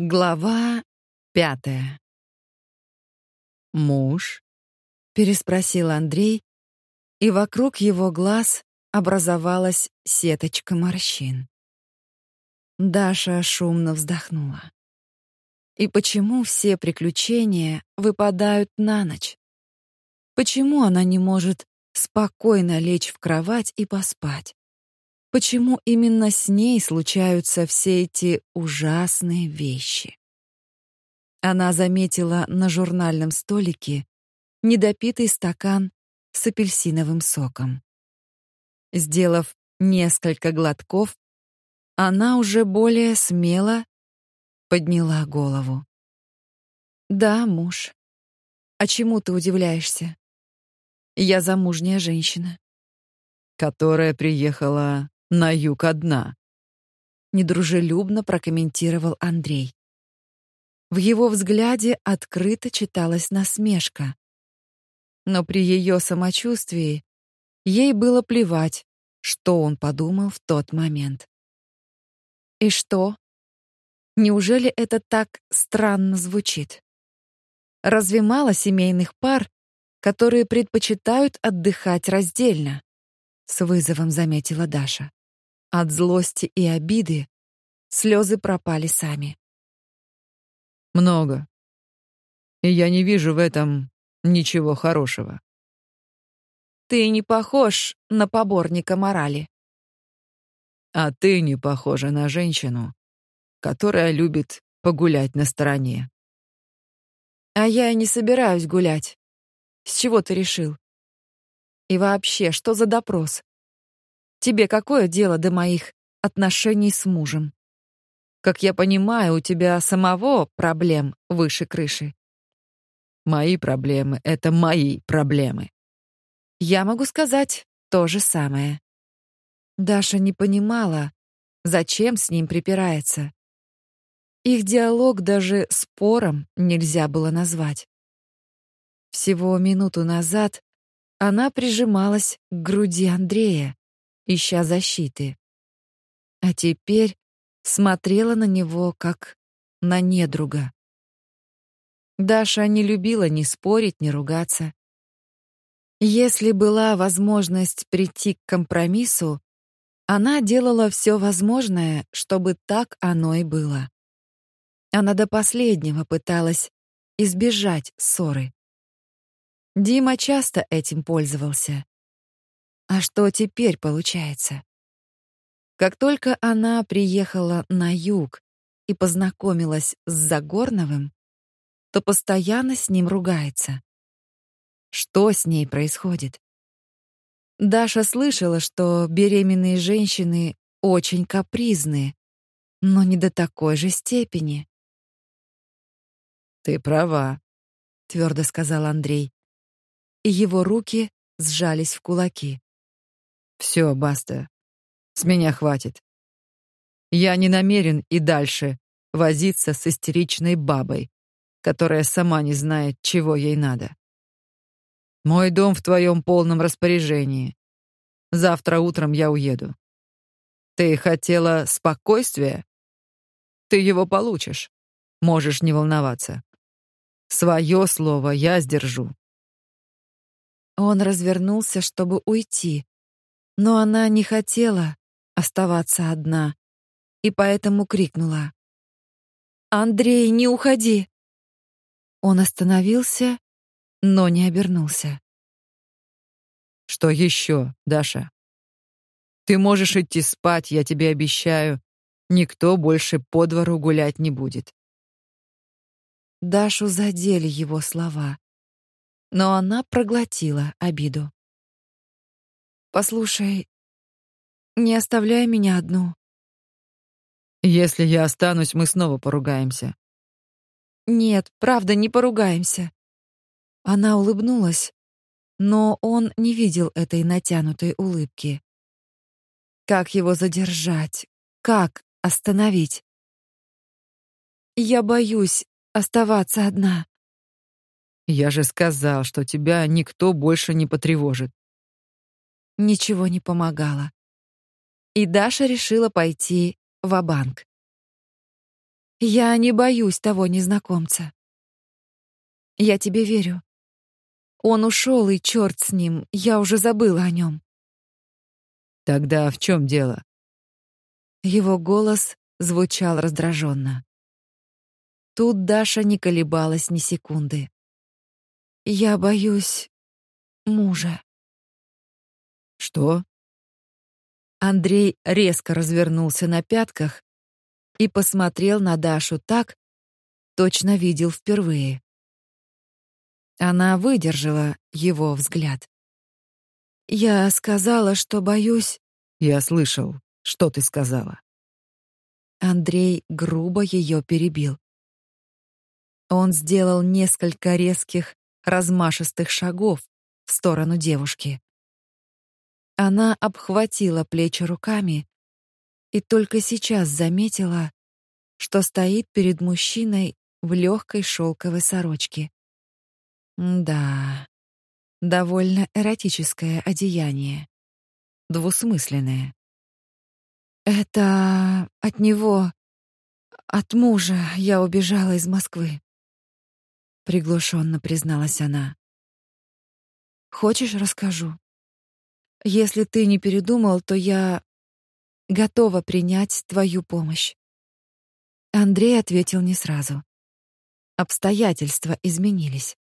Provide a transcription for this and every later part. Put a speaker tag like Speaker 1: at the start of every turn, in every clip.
Speaker 1: Глава пятая. «Муж?» — переспросил Андрей, и вокруг его глаз образовалась сеточка морщин. Даша шумно вздохнула. И почему все приключения выпадают на ночь? Почему она не может спокойно лечь в кровать и поспать? Почему именно с ней случаются все эти ужасные вещи? Она заметила на журнальном столике недопитый стакан с апельсиновым соком. Сделав несколько глотков, она уже более смело подняла голову. Да, муж. А чему ты удивляешься? Я замужняя женщина,
Speaker 2: которая приехала на юг одна.
Speaker 1: Недружелюбно прокомментировал Андрей. В его взгляде открыто читалась насмешка. Но при ее самочувствии ей было плевать, что он подумал в тот момент. И что? Неужели это так странно звучит? Разве мало семейных пар, которые предпочитают отдыхать раздельно? С вызовом заметила Даша. От злости и обиды слезы пропали сами.
Speaker 2: Много. И я не вижу в этом ничего хорошего.
Speaker 1: Ты не похож на поборника морали.
Speaker 2: А ты не похожа на женщину, которая любит погулять на стороне.
Speaker 1: А я и не собираюсь гулять. С чего ты решил? И вообще, что за допрос? Тебе какое дело до моих отношений с мужем? Как я понимаю, у тебя самого проблем выше крыши.
Speaker 2: Мои проблемы — это мои проблемы.
Speaker 1: Я могу сказать то же самое. Даша не понимала, зачем с ним припирается. Их диалог даже спором нельзя было назвать. Всего минуту назад она прижималась к груди Андрея, ища защиты. А теперь смотрела на него как на недруга. Даша не любила ни спорить, ни ругаться. Если была возможность прийти к компромиссу, она делала все возможное, чтобы так оно и было. Она до последнего пыталась избежать ссоры. Дима часто этим пользовался. А что теперь получается? Как только она приехала на юг и познакомилась с Загорновым, то постоянно с ним ругается. Что с ней происходит? Даша слышала, что беременные женщины очень капризны, но не до такой же степени.
Speaker 2: Ты права,
Speaker 1: твердо сказал Андрей. И его руки сжались в кулаки.
Speaker 2: Все, баста. С меня хватит. Я не намерен и дальше возиться с истеричной бабой, которая сама не знает, чего ей надо. Мой дом в твоем полном распоряжении. Завтра утром я уеду. Ты хотела спокойствия? Ты его получишь. Можешь не волноваться. Свое слово я сдержу.
Speaker 1: Он развернулся, чтобы уйти, но она не хотела оставаться одна, и поэтому крикнула: "Андрей, не уходи!" Он остановился, но не обернулся.
Speaker 2: Что еще, Даша? Ты можешь идти спать, я тебе обещаю. Никто больше по двору гулять не будет.
Speaker 1: Дашу задели его слова, но она проглотила обиду. Послушай, не оставляй меня одну.
Speaker 2: Если я останусь, мы снова поругаемся.
Speaker 1: Нет, правда, не поругаемся. Она улыбнулась, но он не видел этой натянутой улыбки. Как его задержать? Как остановить? Я боюсь оставаться одна.
Speaker 2: Я же сказал, что тебя никто больше не потревожит.
Speaker 1: Ничего не помогало. И Даша решила пойти в банк Я не боюсь того незнакомца. Я тебе верю. Он ушел, и черт с ним, я уже забыла о нем.
Speaker 2: Тогда в чем дело?
Speaker 1: Его голос звучал раздраженно. Тут Даша не колебалась ни секунды. Я боюсь мужа.
Speaker 2: Что?
Speaker 1: Андрей резко развернулся на пятках и посмотрел на Дашу так, точно видел впервые. Она выдержала его взгляд. Я сказала, что боюсь.
Speaker 2: Я слышал, что ты сказала.
Speaker 1: Андрей грубо ее перебил. Он сделал несколько резких, размашистых шагов в сторону девушки. Она обхватила плечи руками и только сейчас заметила, что стоит перед мужчиной в легкой шелковой сорочке. Да, довольно эротическое одеяние. Двусмысленное. Это от него, от мужа я убежала из Москвы. Приглушенно призналась она. Хочешь, расскажу? Если ты не передумал, то я готова принять твою помощь. Андрей ответил не сразу. Обстоятельства изменились.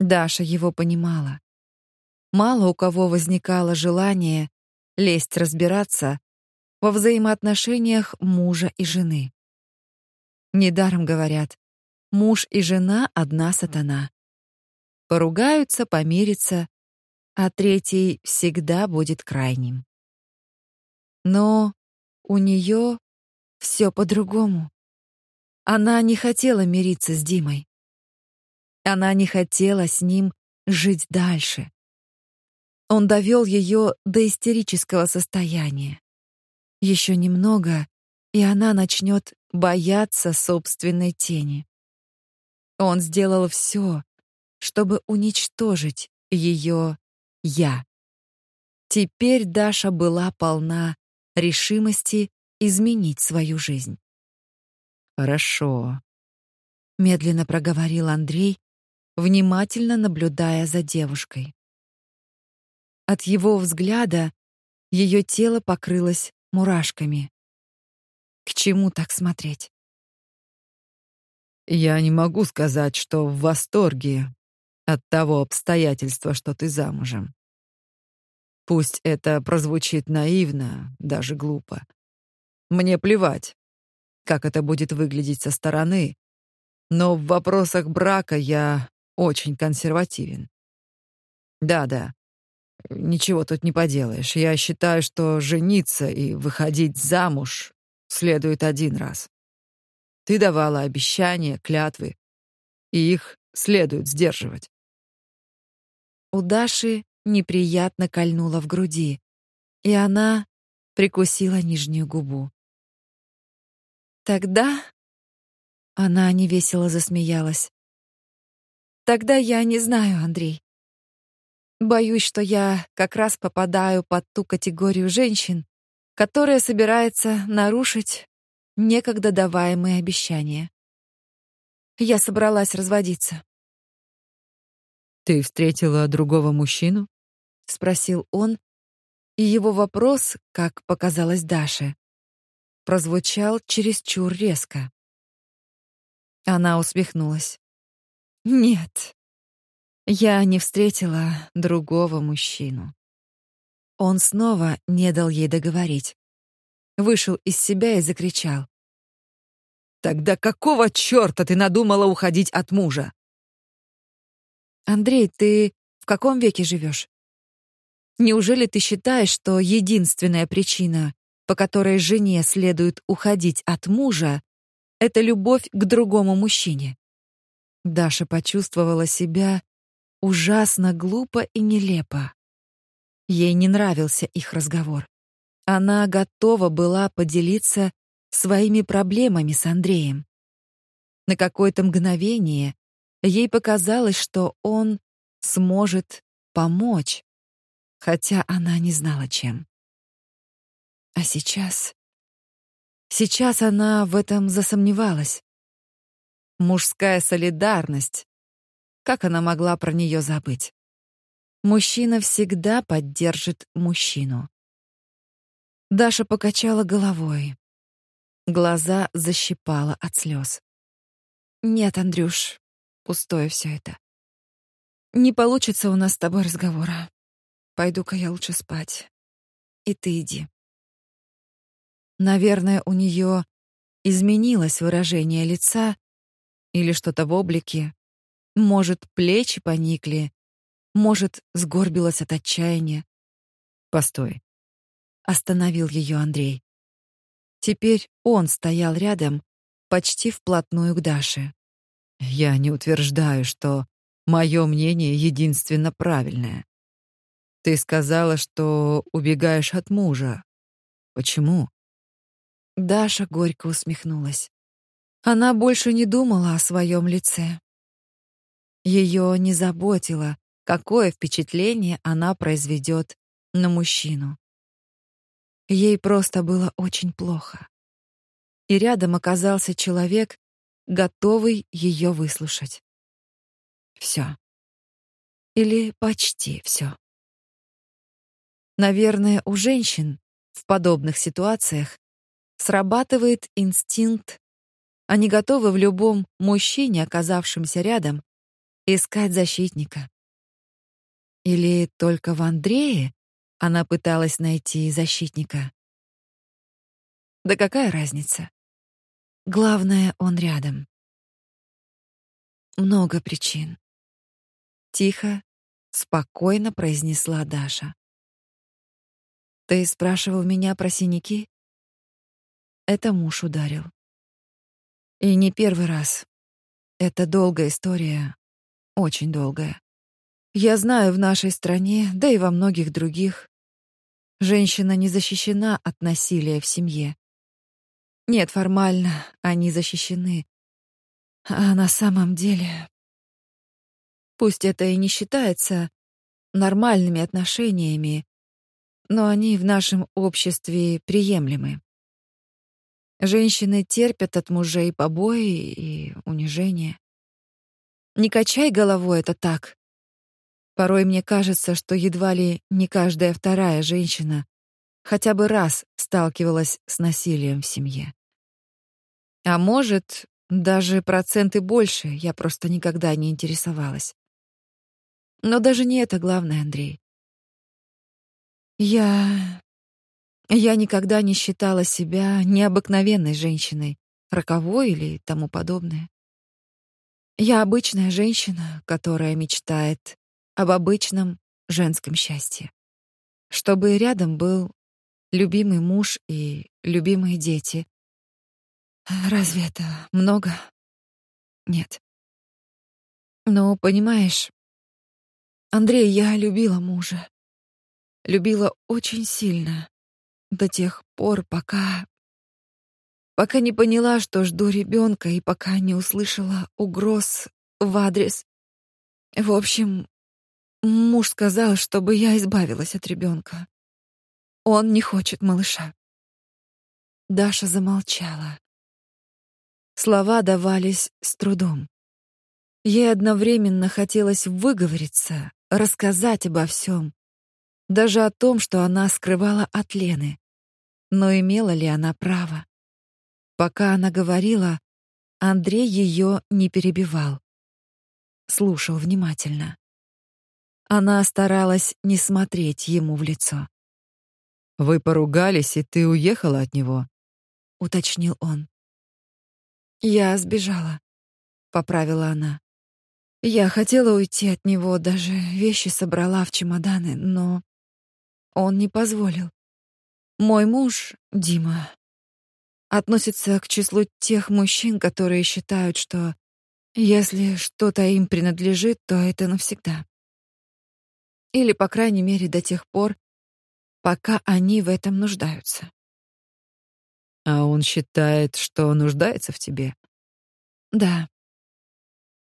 Speaker 1: Даша его понимала. Мало у кого возникало желание лезть разбираться во взаимоотношениях мужа и жены. Недаром говорят: муж и жена одна сатана. Поругаются, помирятся, а третий всегда будет крайним. Но у нее все по-другому. Она не хотела мириться с Димой. Она не хотела с ним жить дальше. Он довел ее до истерического состояния. Еще немного, и она начнет бояться собственной тени. Он сделал все, чтобы уничтожить ее я. Теперь Даша была полна решимости изменить свою жизнь.
Speaker 2: Хорошо,
Speaker 1: медленно проговорил Андрей, внимательно наблюдая за девушкой. От его взгляда ее тело покрылось мурашками. К чему так смотреть?
Speaker 2: Я не могу сказать, что в восторге от того обстоятельства, что ты замужем. Пусть это прозвучит наивно, даже глупо. Мне плевать, как это будет выглядеть со стороны, но в вопросах брака я очень консервативен. Да-да. Ничего тут не поделаешь. Я считаю, что жениться и выходить замуж следует один раз. Ты давала обещания, клятвы, и их следует сдерживать.
Speaker 1: У Даши неприятно кольнуло в груди, и она прикусила нижнюю губу. Тогда она невесело засмеялась. Тогда я не знаю, Андрей. Боюсь, что я как раз попадаю под ту категорию женщин, которая собирается нарушить некогда даваемые обещания. Я собралась разводиться.
Speaker 2: Ты встретила другого мужчину?
Speaker 1: спросил он, и его вопрос, как показалось Даше, прозвучал чересчур резко. Она усмехнулась. Нет. Я не встретила другого мужчину. Он снова не дал ей договорить. Вышел из себя и закричал:
Speaker 2: Тогда какого чёрта ты надумала уходить от мужа?
Speaker 1: Андрей, ты в каком веке живешь? Неужели ты считаешь, что единственная причина, по которой жене следует уходить от мужа, это любовь к другому мужчине? Даша почувствовала себя ужасно глупо и нелепо. Ей не нравился их разговор. Она готова была поделиться своими проблемами с Андреем. На какое-то мгновение ей показалось, что он сможет помочь, хотя она не знала чем. А сейчас Сейчас она в этом засомневалась. Мужская солидарность. Как она могла про нее забыть? Мужчина всегда поддержит мужчину. Даша покачала головой. Глаза защипала от слез. Нет, Андрюш, пустое все это. Не получится у нас с тобой разговора. Пойду-ка я лучше спать. И ты иди. Наверное, у нее изменилось выражение лица или что-то в облике. Может, плечи поникли, может, сгорбилась от отчаяния.
Speaker 2: Постой.
Speaker 1: Остановил ее Андрей. Теперь он стоял рядом, почти вплотную к Даше.
Speaker 2: Я не утверждаю, что мое мнение единственно правильное. Ты сказала, что убегаешь от мужа. Почему?
Speaker 1: Даша горько усмехнулась. Она больше не думала о своем лице. Ее не заботило, какое впечатление она произведет на мужчину. Ей просто было очень плохо. И рядом оказался человек, готовый ее выслушать. Все. Или почти все. Наверное, у женщин в подобных ситуациях срабатывает инстинкт. Они готовы в любом мужчине, оказавшемся рядом, искать защитника. Или только в Андрее она пыталась найти защитника? Да какая разница? Главное, он рядом. Много причин. Тихо, спокойно произнесла Даша. Ты спрашивал меня про синяки? Это муж ударил. И не первый раз. Это долгая история, очень долгая. Я знаю, в нашей стране, да и во многих других, женщина не защищена от насилия в семье. Нет, формально они защищены. А на самом деле... Пусть это и не считается нормальными отношениями, но они в нашем обществе приемлемы. Женщины терпят от мужей побои и унижения. Не качай головой, это так. Порой мне кажется, что едва ли не каждая вторая женщина хотя бы раз сталкивалась с насилием в семье. А может, даже проценты больше, я просто никогда не интересовалась. Но даже не это главное, Андрей. Я я никогда не считала себя необыкновенной женщиной, роковой или тому подобное. Я обычная женщина, которая мечтает об обычном женском счастье. Чтобы рядом был любимый муж и любимые дети. Разве это много? Нет. Но, понимаешь, Андрей, я любила мужа. Любила очень сильно. До тех пор, пока... Пока не поняла, что жду ребенка, и пока не услышала угроз в адрес. В общем, Муж сказал, чтобы я избавилась от ребенка. Он не хочет малыша. Даша замолчала. Слова давались с трудом. Ей одновременно хотелось выговориться, рассказать обо всем, даже о том, что она скрывала от Лены. Но имела ли она право? Пока она говорила, Андрей ее не перебивал. Слушал внимательно. Она старалась не смотреть ему в лицо.
Speaker 2: Вы поругались, и ты уехала от него,
Speaker 1: уточнил он. Я сбежала, поправила она. Я хотела уйти от него, даже вещи собрала в чемоданы, но он не позволил. Мой муж, Дима, относится к числу тех мужчин, которые считают, что если что-то им принадлежит, то это навсегда. Или, по крайней мере, до тех пор, пока они в этом нуждаются.
Speaker 2: А он считает, что нуждается в тебе?
Speaker 1: Да.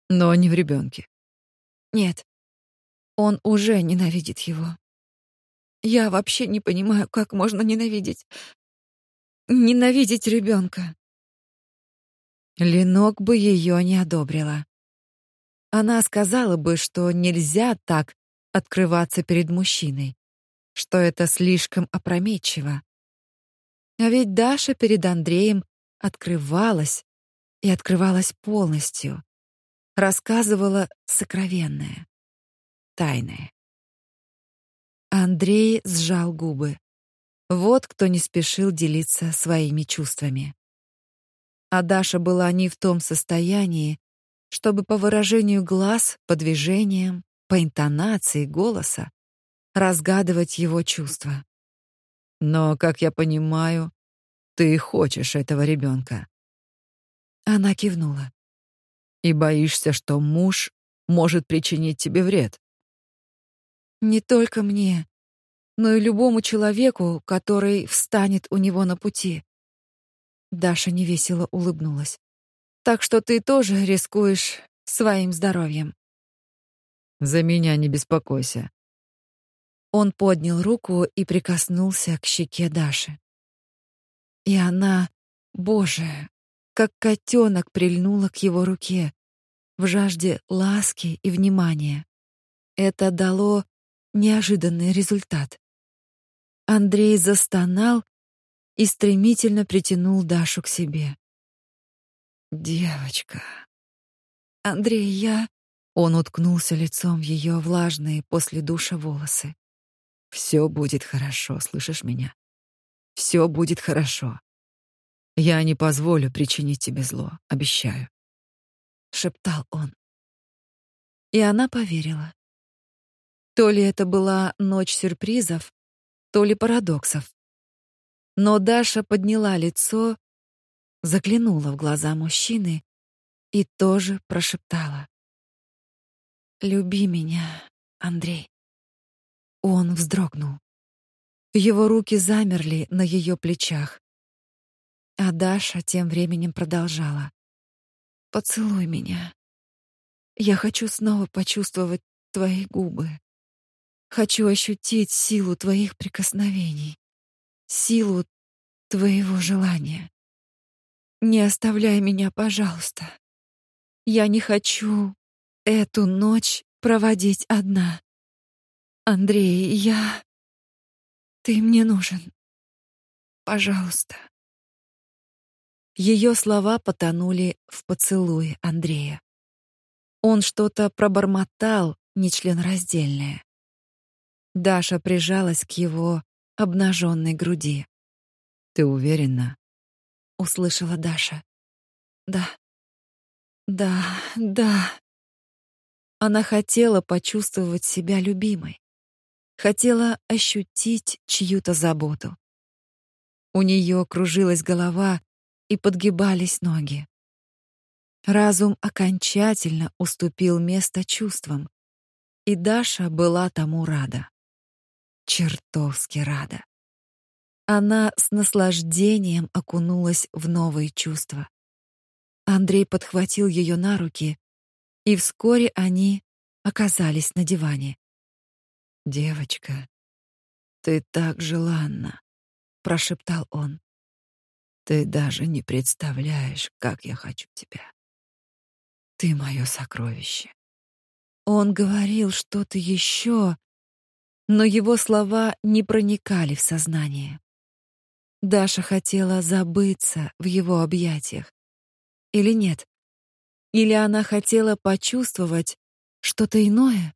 Speaker 2: Но не в ребенке.
Speaker 1: Нет. Он уже ненавидит его. Я вообще не понимаю, как можно ненавидеть. ненавидеть ребенка. Ленок бы ее не одобрила. Она сказала бы, что нельзя так открываться перед мужчиной, что это слишком опрометчиво. А ведь Даша перед Андреем открывалась и открывалась полностью, рассказывала сокровенное, тайное. Андрей сжал губы. Вот кто не спешил делиться своими чувствами. А Даша была не в том состоянии, чтобы по выражению глаз, по движениям, по интонации голоса разгадывать его чувства.
Speaker 2: Но, как я понимаю, ты хочешь этого ребенка.
Speaker 1: Она кивнула.
Speaker 2: И боишься, что муж может причинить тебе вред.
Speaker 1: Не только мне, но и любому человеку, который встанет у него на пути. Даша невесело улыбнулась. Так что ты тоже рискуешь своим здоровьем.
Speaker 2: За меня не беспокойся.
Speaker 1: Он поднял руку и прикоснулся к щеке Даши. И она, боже, как котенок прильнула к его руке в жажде ласки и внимания. Это дало неожиданный результат. Андрей застонал и стремительно притянул Дашу к себе.
Speaker 2: Девочка.
Speaker 1: Андрей, я Он уткнулся лицом в ее влажные после душа волосы.
Speaker 2: Все будет хорошо, слышишь меня? Все будет хорошо. Я не позволю причинить тебе зло, обещаю,
Speaker 1: шептал он. И она поверила. То ли это была ночь сюрпризов, то ли парадоксов. Но Даша подняла лицо заглянула в глаза мужчины и тоже прошептала: "Люби меня, Андрей". Он вздрогнул. Его руки замерли на ее плечах. А Даша тем временем продолжала: "Поцелуй меня. Я хочу снова почувствовать твои губы. Хочу ощутить силу твоих прикосновений, силу твоего желания. Не оставляй меня, пожалуйста. Я не хочу эту ночь проводить одна. Андрей, я Ты мне нужен. Пожалуйста. Ее слова потонули в поцелуе Андрея. Он что-то пробормотал нечленораздельное. Даша прижалась к его обнаженной груди.
Speaker 2: Ты уверена?
Speaker 1: услышала Даша. Да. Да, да. Она хотела почувствовать себя любимой. Хотела ощутить чью-то заботу. У нее кружилась голова и подгибались ноги. Разум окончательно уступил место чувствам, и Даша была тому рада. Чертовски рада. Она с наслаждением окунулась в новые чувства. Андрей подхватил ее на руки, и вскоре они оказались на диване.
Speaker 2: "Девочка, ты так желанна", прошептал он. "Ты даже не представляешь, как я хочу тебя. Ты мое сокровище".
Speaker 1: Он говорил что-то еще, но его слова не проникали в сознание. Даша хотела забыться в его объятиях. Или нет? Или она хотела почувствовать что-то иное?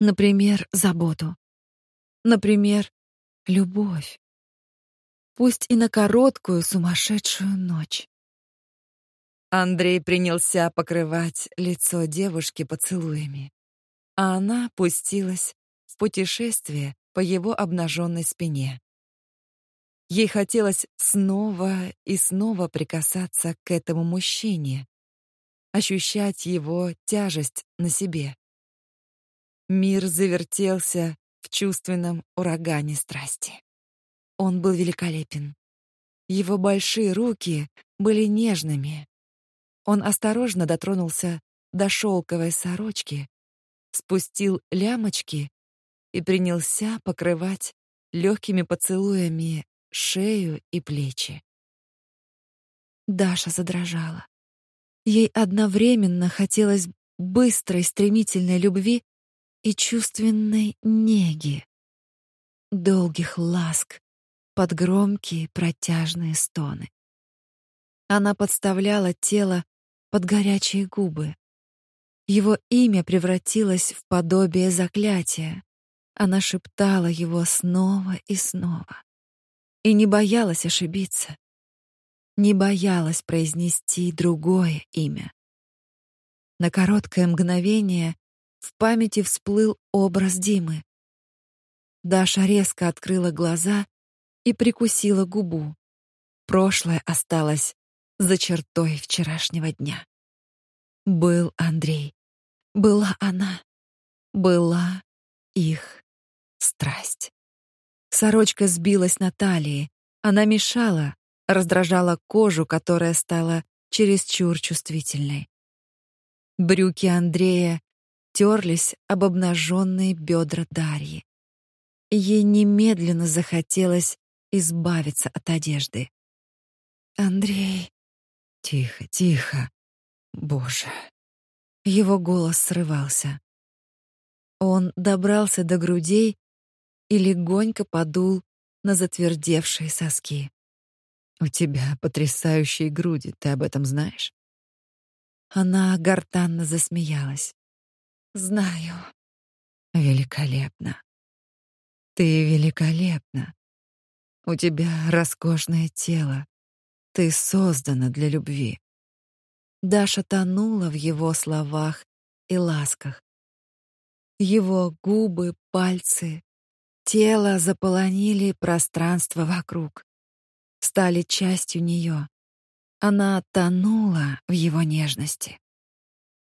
Speaker 1: Например, заботу. Например, любовь. Пусть и на короткую сумасшедшую ночь. Андрей принялся покрывать лицо девушки поцелуями, а она пустилась в путешествие по его обнаженной спине. Ей хотелось снова и снова прикасаться к этому мужчине, ощущать его тяжесть на себе. Мир завертелся в чувственном урагане страсти. Он был великолепен. Его большие руки были нежными. Он осторожно дотронулся до шелковой сорочки, спустил лямочки и принялся покрывать легкими поцелуями шею и плечи. Даша задрожала. Ей одновременно хотелось быстрой, стремительной любви и чувственной неги, долгих ласк под громкие протяжные стоны. Она подставляла тело под горячие губы. Его имя превратилось в подобие заклятия. Она шептала его снова и снова. И не боялась ошибиться. Не боялась произнести другое имя. На короткое мгновение в памяти всплыл образ Димы. Даша резко открыла глаза и прикусила губу. Прошлое осталось за чертой вчерашнего дня. Был Андрей, была она, была их страсть. Сорочка сбилась на талии, она мешала, раздражала кожу, которая стала чересчур чувствительной. Брюки Андрея терлись об обнаженные бедра Дарьи. Ей немедленно захотелось избавиться от одежды. Андрей, тихо, тихо. Боже. Его голос срывался. Он добрался до грудей и легонько подул на затвердевшие соски. У тебя потрясающие груди, ты об этом знаешь? Она гортанно засмеялась. Знаю. Великолепно. Ты великолепна. У тебя роскошное тело. Ты создана для любви. Даша тонула в его словах и ласках. Его губы, пальцы, тело заполонили пространство вокруг, стали частью нее. Она тонула в его нежности.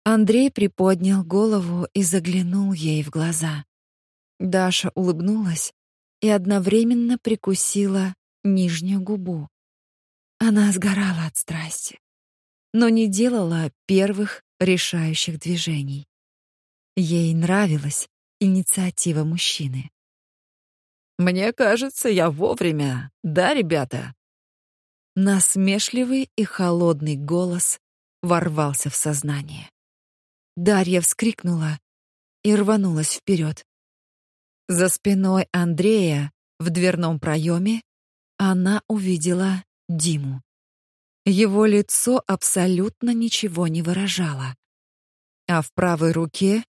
Speaker 1: Андрей приподнял голову и заглянул ей в глаза. Даша улыбнулась и одновременно прикусила нижнюю губу. Она сгорала от страсти, но не делала первых решающих движений. Ей нравилась инициатива мужчины. Мне кажется, я вовремя. Да, ребята? Насмешливый и холодный голос ворвался в сознание. Дарья вскрикнула и рванулась вперед. За спиной Андрея в дверном проеме она увидела Диму. Его лицо абсолютно ничего не выражало, а в правой руке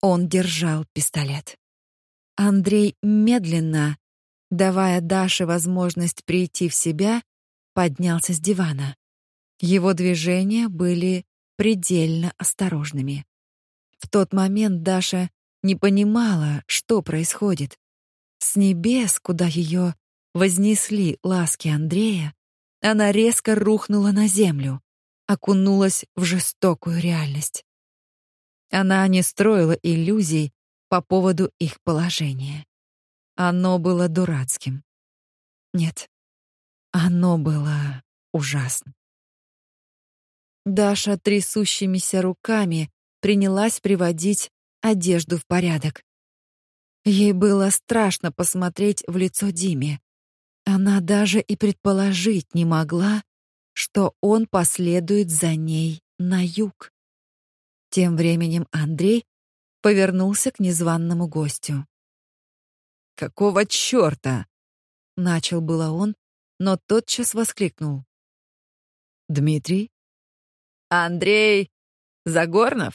Speaker 1: он держал пистолет. Андрей медленно, давая Даше возможность прийти в себя, поднялся с дивана. Его движения были предельно осторожными. В тот момент Даша не понимала, что происходит. С небес, куда ее вознесли ласки Андрея, она резко рухнула на землю, окунулась в жестокую реальность. Она не строила иллюзий по поводу их положения. Оно было дурацким. Нет, оно было ужасным. Даша трясущимися руками принялась приводить одежду в порядок. Ей было страшно посмотреть в лицо Диме. Она даже и предположить не могла, что он последует за ней на юг. Тем временем Андрей повернулся к незваному гостю. Какого чёрта? начал было он, но тотчас воскликнул. Дмитрий? Андрей Загорнов?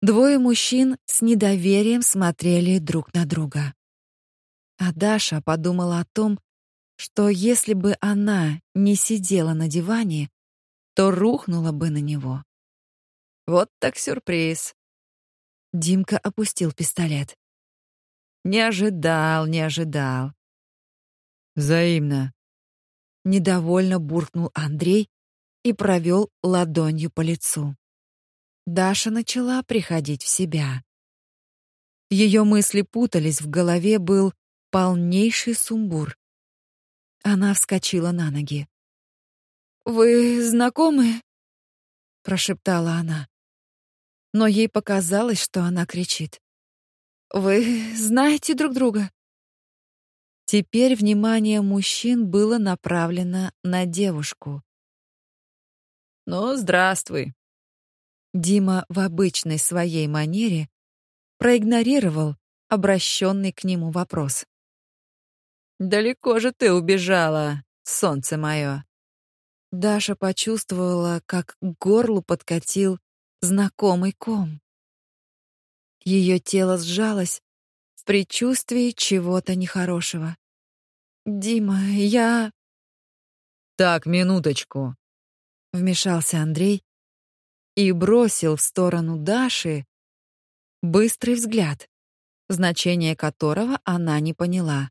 Speaker 1: Двое мужчин с недоверием смотрели друг на друга. А Даша подумала о том, что если бы она не сидела на диване, то рухнула бы на него. Вот так сюрприз. Димка опустил пистолет. Не ожидал, не ожидал. Взаимно. Недовольно буркнул Андрей и провел ладонью по лицу. Даша начала приходить в себя. Ее мысли путались, в голове был полнейший сумбур. Она вскочила на ноги. Вы знакомы? прошептала она но ей показалось, что она кричит. Вы знаете друг друга? Теперь внимание мужчин было направлено на девушку.
Speaker 2: «Ну, здравствуй».
Speaker 1: Дима в обычной своей манере проигнорировал обращенный к нему вопрос.
Speaker 2: «Далеко же ты убежала, солнце мое!»
Speaker 1: Даша почувствовала, как к горлу подкатил знакомый ком. Ее тело сжалось в предчувствии чего-то нехорошего. «Дима, я...»
Speaker 2: «Так, минуточку», — вмешался Андрей
Speaker 1: и бросил в сторону Даши быстрый взгляд, значение которого она не поняла.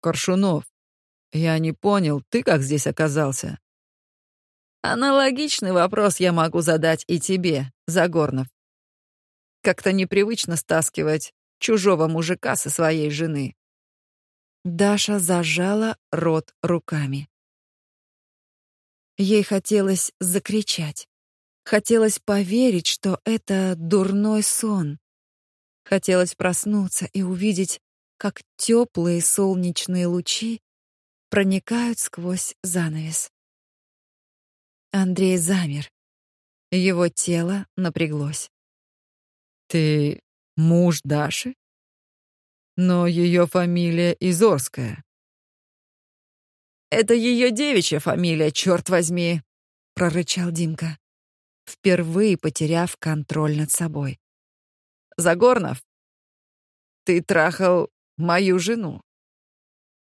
Speaker 2: «Коршунов, я не понял, ты как здесь оказался?»
Speaker 1: «Аналогичный вопрос я могу задать и тебе, Загорнов. Как-то непривычно стаскивать чужого мужика со своей жены». Даша зажала рот руками. Ей хотелось закричать. Хотелось поверить, что это дурной сон. Хотелось проснуться и увидеть, как теплые солнечные лучи проникают сквозь занавес. Андрей замер. Его тело напряглось.
Speaker 2: «Ты муж Даши? Но ее фамилия Изорская».
Speaker 1: «Это ее девичья фамилия, черт возьми!» — прорычал Димка, впервые потеряв контроль над собой. «Загорнов, ты трахал мою жену.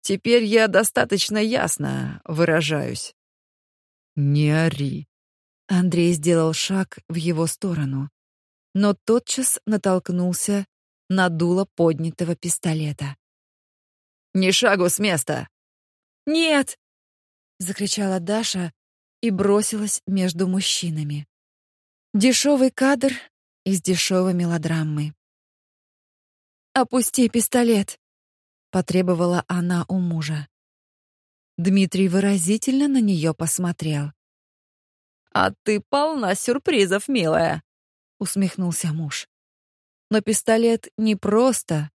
Speaker 1: Теперь я достаточно ясно выражаюсь.
Speaker 2: Не ори.
Speaker 1: Андрей сделал шаг в его сторону, но тотчас натолкнулся на дуло поднятого пистолета. «Ни шагу с места!» «Нет!» — закричала Даша и бросилась между мужчинами. Дешевый кадр из дешевой мелодрамы. «Опусти пистолет!» — потребовала она у мужа. Дмитрий выразительно на нее посмотрел. «А ты полна сюрпризов, милая!» — усмехнулся муж. Но пистолет не просто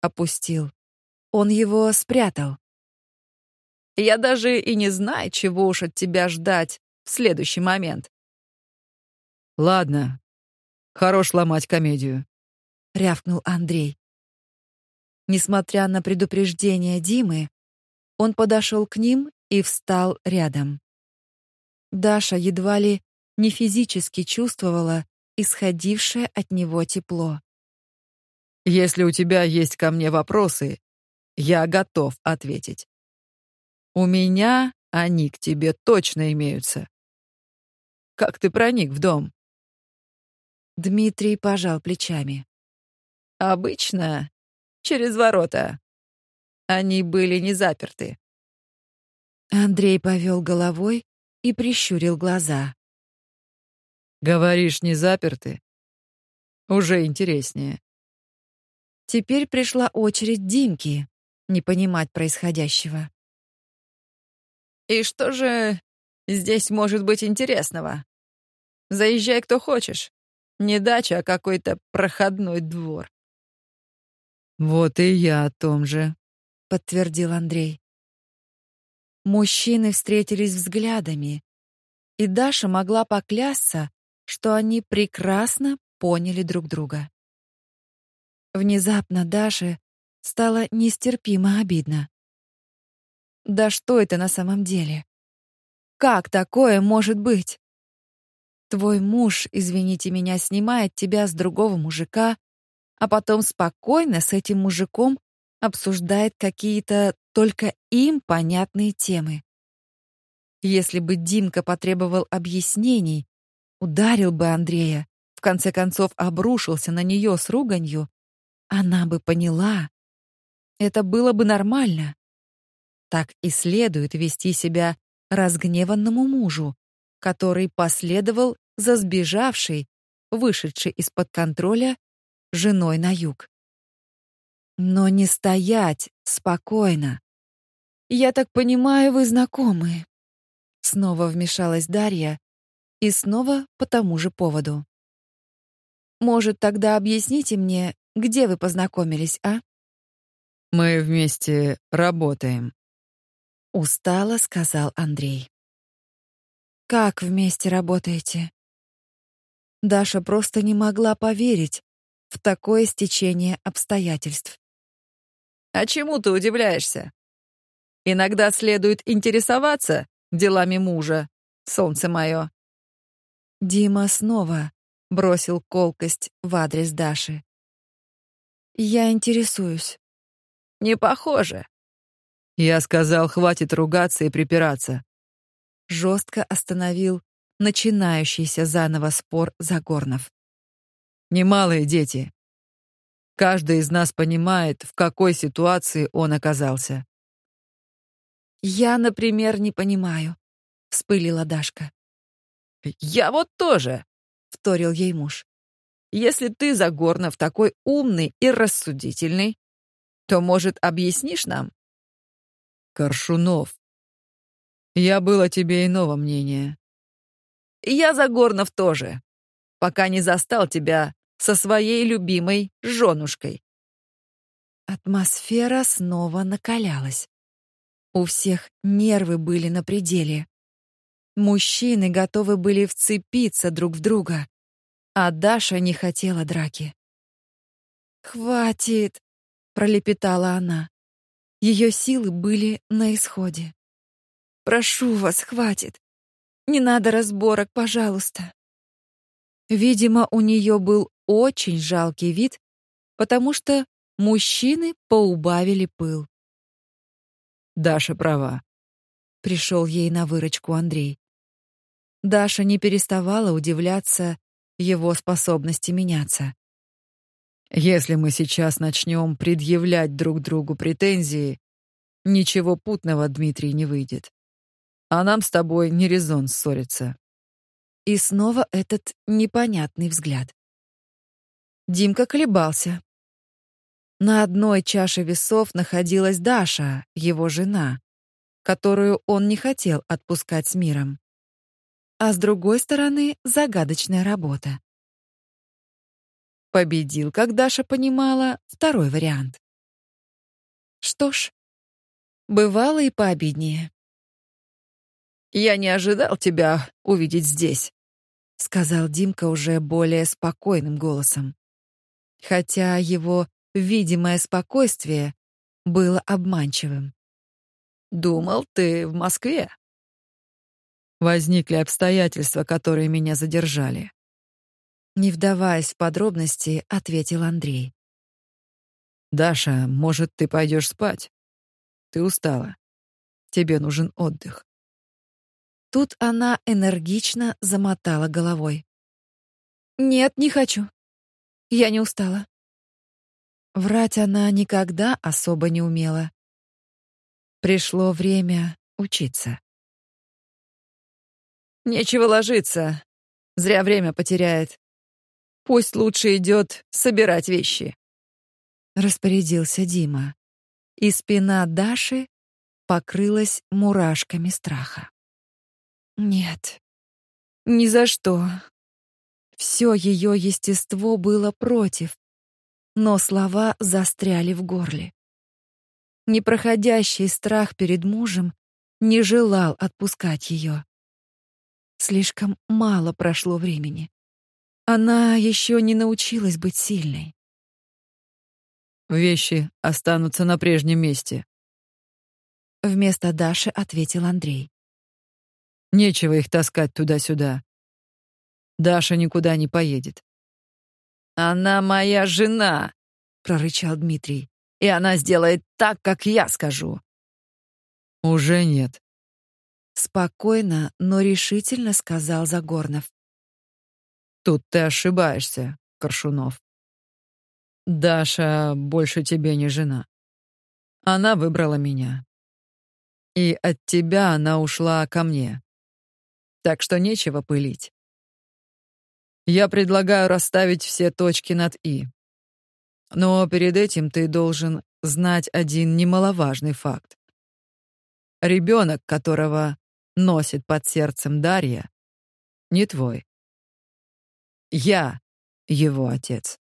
Speaker 1: опустил. Он его спрятал. «Я даже и не знаю, чего уж от тебя ждать в следующий момент».
Speaker 2: «Ладно, хорош ломать комедию», —
Speaker 1: рявкнул Андрей. Несмотря на предупреждение Димы, он подошел к ним и встал рядом. Даша едва ли не физически чувствовала исходившее от него тепло.
Speaker 2: «Если у тебя есть ко мне вопросы, я готов ответить. У меня они к тебе точно имеются. Как ты проник в дом?»
Speaker 1: Дмитрий пожал плечами. «Обычно через ворота. Они были не заперты. Андрей повел головой и прищурил глаза.
Speaker 2: Говоришь, не заперты? Уже интереснее.
Speaker 1: Теперь пришла очередь Димки не понимать происходящего. И что же здесь может быть интересного? Заезжай кто хочешь. Не дача, а какой-то проходной двор.
Speaker 2: Вот и я о том же,
Speaker 1: подтвердил Андрей. Мужчины встретились взглядами, и Даша могла поклясться, что они прекрасно поняли друг друга. Внезапно Даше стало нестерпимо обидно. Да что это на самом деле? Как такое может быть? Твой муж, извините меня, снимает тебя с другого мужика, а потом спокойно с этим мужиком обсуждает какие-то только им понятные темы. Если бы Димка потребовал объяснений, ударил бы Андрея, в конце концов обрушился на нее с руганью, она бы поняла. Это было бы нормально. Так и следует вести себя разгневанному мужу, который последовал за сбежавшей, вышедшей из-под контроля женой на юг. Но не стоять спокойно. Я так понимаю, вы знакомы. Снова вмешалась Дарья и снова по тому же поводу. Может, тогда объясните мне, где вы познакомились, а?
Speaker 2: Мы вместе работаем.
Speaker 1: Устало сказал Андрей. Как вместе работаете? Даша просто не могла поверить в такое стечение обстоятельств.
Speaker 2: А чему ты удивляешься? Иногда следует интересоваться делами мужа, солнце мое.
Speaker 1: Дима снова бросил колкость в адрес Даши. Я интересуюсь.
Speaker 2: Не похоже. Я сказал, хватит ругаться и припираться.
Speaker 1: Жестко остановил начинающийся заново спор Загорнов.
Speaker 2: Немалые дети. Каждый из нас понимает, в какой ситуации он оказался.
Speaker 1: Я, например, не понимаю, вспылила Дашка.
Speaker 2: Я вот тоже, вторил ей муж. Если ты Загорнов такой умный и рассудительный, то, может, объяснишь нам? Коршунов. Я был о тебе иного мнения. Я Загорнов тоже, пока не застал тебя со своей любимой женушкой.
Speaker 1: Атмосфера снова накалялась. У всех нервы были на пределе. Мужчины готовы были вцепиться друг в друга, а Даша не хотела драки. «Хватит!» — пролепетала она. Ее силы были на исходе. «Прошу вас, хватит! Не надо разборок, пожалуйста!» Видимо, у нее был очень жалкий вид, потому что мужчины поубавили пыл.
Speaker 2: Даша права.
Speaker 1: Пришел ей на выручку Андрей. Даша не переставала удивляться его способности меняться.
Speaker 2: Если мы сейчас начнем предъявлять друг другу претензии, ничего путного, Дмитрий, не выйдет. А нам с тобой не резон ссориться.
Speaker 1: И снова этот непонятный взгляд. Димка колебался. На одной чаше весов находилась Даша, его жена, которую он не хотел отпускать с миром. А с другой стороны загадочная работа. Победил, как Даша понимала, второй вариант. Что ж, бывало и пообиднее.
Speaker 2: «Я не ожидал тебя увидеть здесь», —
Speaker 1: сказал Димка уже более спокойным голосом. Хотя его видимое спокойствие было обманчивым.
Speaker 2: Думал, ты в Москве. Возникли обстоятельства, которые меня задержали.
Speaker 1: Не вдаваясь в подробности, ответил Андрей.
Speaker 2: Даша, может, ты пойдешь спать? Ты устала. Тебе нужен отдых.
Speaker 1: Тут она энергично замотала головой. Нет, не хочу. Я не устала. Врать она никогда особо не умела. Пришло время учиться.
Speaker 2: Нечего ложиться. Зря время потеряет. Пусть лучше идет собирать вещи.
Speaker 1: Распорядился Дима. И спина Даши покрылась мурашками страха. Нет. Ни за что. Все ее естество было против но слова застряли в горле. Непроходящий страх перед мужем не желал отпускать ее. Слишком мало прошло времени. Она еще не научилась быть сильной.
Speaker 2: Вещи останутся на прежнем месте.
Speaker 1: Вместо Даши ответил Андрей.
Speaker 2: Нечего их таскать туда-сюда. Даша никуда не поедет. Она моя жена, прорычал Дмитрий. И она сделает так, как я скажу. Уже нет.
Speaker 1: Спокойно, но решительно сказал Загорнов.
Speaker 2: Тут ты ошибаешься, Коршунов. Даша больше тебе не жена. Она выбрала меня. И от тебя она ушла ко мне. Так что нечего пылить. Я предлагаю расставить все точки над «и». Но перед этим ты должен знать один немаловажный факт. Ребенок, которого носит под сердцем Дарья, не твой. Я его отец.